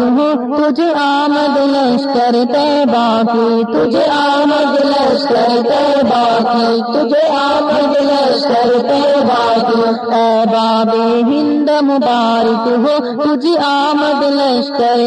تجھے آمد لشکر باقی، تجھے آمد لشکر باقی، تجھے آمد لشکر باقی۔ اے باب ہند مبارک ہو، تجھے آمد لشکر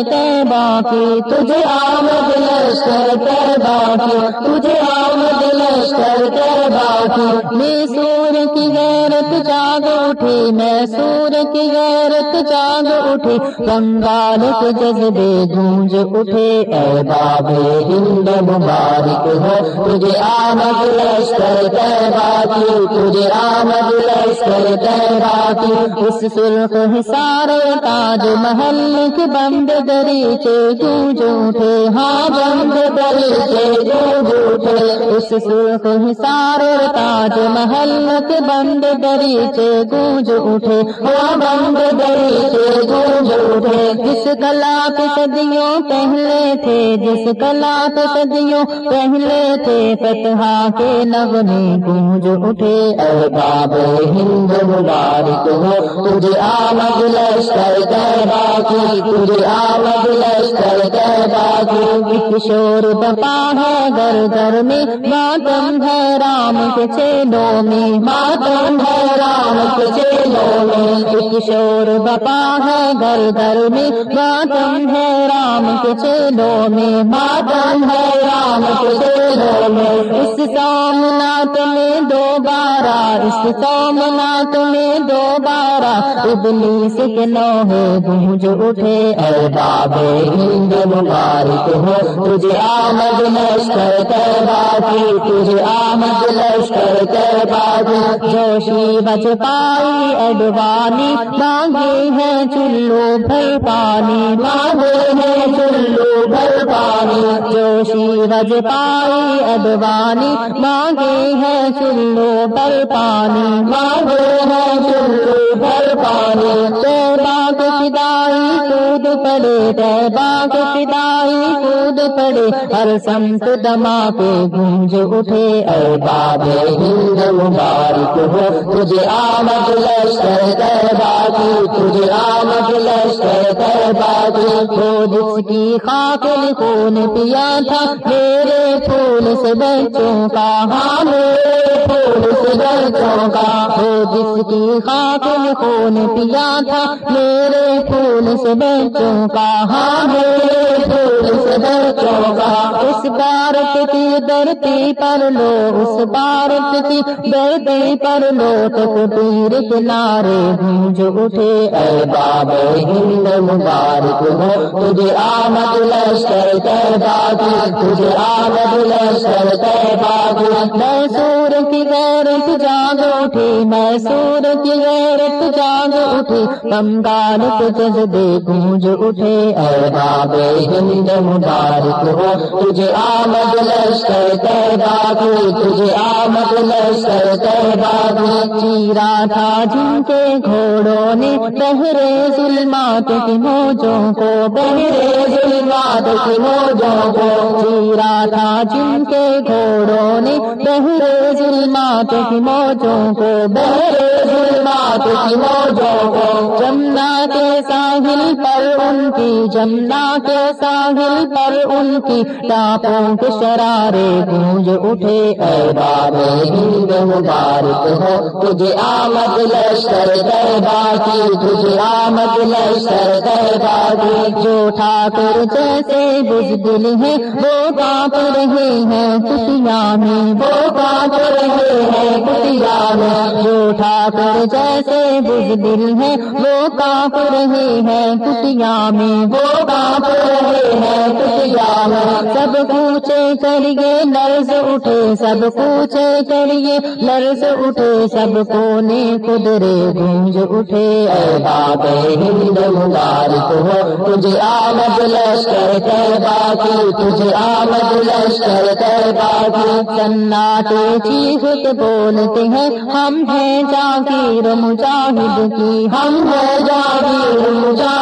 باقی۔ تجھے آمد لشکر باقی، تجھے آمد لشکر باقی میں سور کی غیرت جاگ اٹھی، میں سور کی غیرت جاگ اٹھی۔ بنگال کے جذبے گونج اٹھے، اے باب ہند مبارک ہو تجھے آمد لشکر باقی، تجھے آمد لشکر باقی۔ اس سرخ حسار تاج محل کے بند دریچے گونج اٹھے۔ ہاں بند دریچے گونج اٹھے۔ اس سرخ حسار تاج محل کے بند دریچے گونج اٹھے بند دریچے گونج اٹھے۔ جس کلا صدیوں پہلے تھے، جس کلا صدیوں پہلے تھے فتح کے نغمے گونج اٹھے۔ اے باب ہند مبارک ہو، تجھے آمد لشکر باقی تجھے آمد لشکر باقی ایک شور بپا ہے گھر گھر میں، ماتم ہے رام کے چینوں میں۔ ماتم ہے رام کے چینوں میں۔ ایک شور بپا ہے گھر گھر میں، ماتم ہے رام کے چینوں میں۔ ماتم ہے رام کے چینوں میں۔ اس سومنات میں دوبارہ، اس سومنات میں دوبارہ۔ ابلیس کے نوہے گونج اٹھے، اے باب ہند مبارک۔ تجھے آمد لشکر باقی تجھے آمد لشکر باقی جوشی بچ پائی، اڈوانی مانگے ہیں چلو بھر پانی۔ مانگے ہیں چلو بھر پانی۔ جوشی بج پائی، اڈوانی مانگے ہیں چلو بھر پانی۔ مانگے ہیں چلو بھر پانی۔ باغ فدائی کود پڑے باغ فدائی کود پڑے ہر سمت دما پہ گونج اٹھے اے باب ہند مبارک ہو تجھے آمد لشکر باقی تجھے آمد لشکر باقی ہو جس کی خاک خون پیا تھا، میرے پھول سے بچوں کا ہاں میرے پھول بچوں کا ہو جس کی خاک خون پیا تھا؟ میرے پھول سے بچوں کا ہاں میرے پھول بچوں کا۔ اس بارت کی درتی پر لو، اس بارت کی درتی پر لو۔ تک پیر کنارے گونج اٹھے۔ اے باب ہند مبارک ہو، تجھے آمد لشکر باقی تجھے آمد لشکر میں سور کی غیرت جاگ اٹھی میں سور کی غیرت جاگ اٹھی بنگال کے جذبے گونج اٹھے اے باب ہند مبارک ہو تجھے آمد لشکر باقی تجھے آمد لشکر باقی چیرا تھا جن کے گھوڑوں نے بہرے ظلمات کی موجوں کو بہرے ظلمات کی موجوں کو چیرا تھا جن کے گھوڑوں نے بہرے ظلمات کی موجوں کو، بہرے ظلمات کی موجوں کو۔ جمنا کے ساتھ ساحل پر ان کی جمنا کے ساحل پر ان کی ٹاپوں کے شرارے گونج اٹھے۔ اے باب ہند مبارک ہو، تجھے آمد لشکر باقی، تجھے آمد لشکر باقی۔ جو ٹھاکر جیسے بزدل ہے وہ کاپ رہے ہیں کتیا میں۔ وہ کاپ رہے ہیں کتیا میں۔ جو ٹھاکر جیسے بزدل ہے وہ کاپ رہے ہیں کتیا میں وہ کاپ رہے ہیں کتیا میں سب پوچھے کریے لرز اٹھے، سب پوچھے کریے لرز اٹھے، سب کونے قدرے گونج اٹھے۔ اے باب ہند مبارک ہو، تجھے آمد لشکر باقی، تجھے آمد لشکر باقی۔ سناٹے چیخ کے بولتے ہیں، ہم ہیں جاگیر مجاہد کی، ہم ہیں جاگیر مجاہد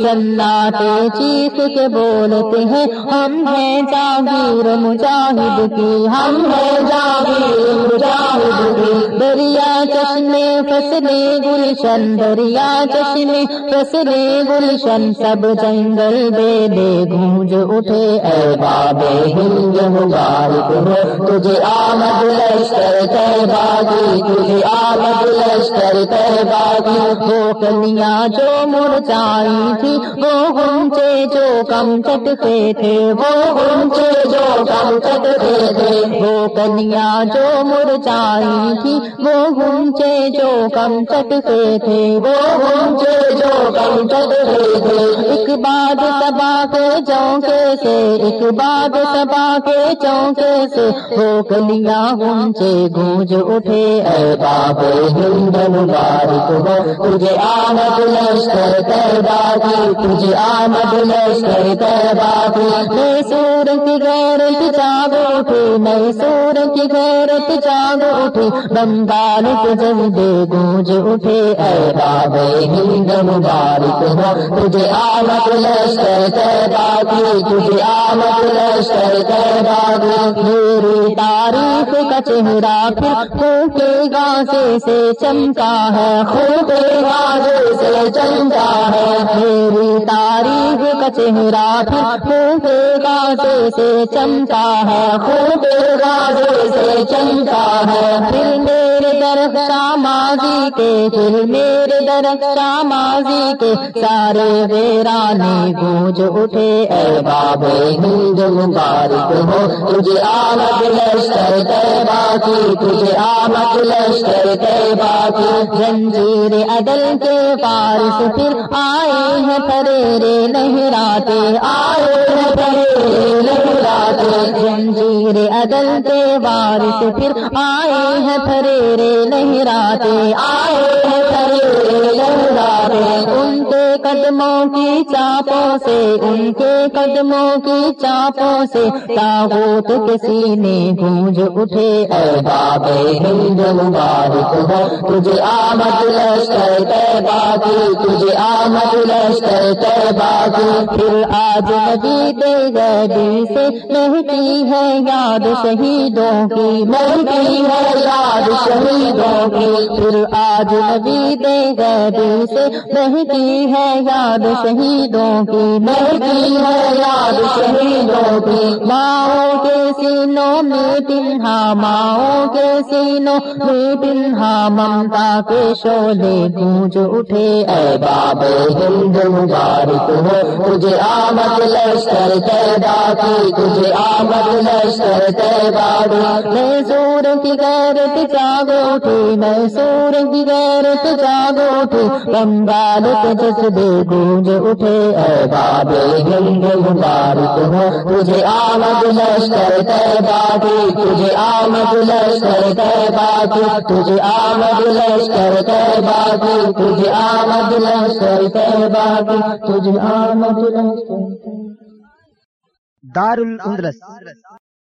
چلاتے چیخ کے بولتے ہیں ہم ہیں جاگیر مجاہد کی ہم ہیں جاگیر مجاہد کی دریا چشمے فصلے گلشن دریا چشمے فصلے گلشن سب جنگل بے بے گونج اٹھے اے باب ہند مبارک ہو تجھے آمد لشکر تے باغی تجھے آمد لشکر تے باغی وہ کلیاں جو چائی تھی۔ وہ گنچے جو کم چٹتے تھے، وہ گنچے جو کم چٹتے تھے۔ وہ کنیا جو مرچائی تھی، وہ گنچے جو کم چٹتے تھے۔ وہ ایک بات سبا کے چونکے سے، ایک بات سبا کے چونکے سے وہ کلیاں گونجے، گونج اٹھے، اے باب ہند مبارک ہو۔ تجھے آمد لشکر کر کی تجھے آمد لشکر کر کی سور کی غیرت جاگ اٹھی میں سور کی غیرت جاگ اٹھی۔ بنگال کے جلدے گونج اٹھے، اے باب ہند مبارک ہو۔ تجھے آمد لشکر پیدا کی تجھے آمد لشکر پیدا کی میری تاریخ کا چہرہ پھر خون کے گاسے سے چمکا ہے خون کے گاسے سے چمکا ہے۔ میری تاریخ چہرہ پھر خون کے گاسے سے چمکا ہے خون کے گاسے سے چمکا ہے پھر میرے درخت ماضی کے پھر میرے درخت ماضی کے سارے ویرانے گونج اٹھے اے باب ہند مبارک ہو تجھے آمد لشکر تیبا کی تجھے آمد لشکر تیبا کی زنجیر عدل کے پارس پھر آئے ہیں پریرے بلاتے آئے ہیں پریرے لہراتے زنجیر عدل کے وارث پھر آئے ہیں پریرے لہراتے آئے ہیں پریرے لہراتے ان قدموں کی چاپوں سے، ان کے قدموں کی چاپوں سے۔ تاغوت کے سینے گونج اٹھے، اے باب ہند مبارک ہو۔ تجھے آمد لشکر تیبا کی تجھے آمد لشکر تیبا کی پھر آج نبی دے گدی سے مہتی ہے یاد شہیدوں کی، مہتی ہے یاد شہیدوں کی۔ پھر آج نبی دے گدی سے مہتی ہے یاد شہیدوں کی مہتی ہے یاد شہیدوں کی۔ ماؤں کے سینوں میں پنہا ماؤں کے سینوں میں پنہا ممتا کے شولے گونج اٹھے۔ اے باب ہند مبارک ہو، تجھے آمد لشکر تیبا کی، تجھے آمد لشکر تیبا میں سور کی غیرت جاگ اٹھی میں سور کی غیرت جاگ اٹھی بنگال کے جذبے گونج اٹھے اے باب ہند مبارک ہو تجھے آمد لشکر تیبا کی تجھے آمد لشکر تیبا کی تجھے آمد لشکر تیبا کی تجھے آمد لشکر تیبا کی تجھے آمد لشکر دار الاندلس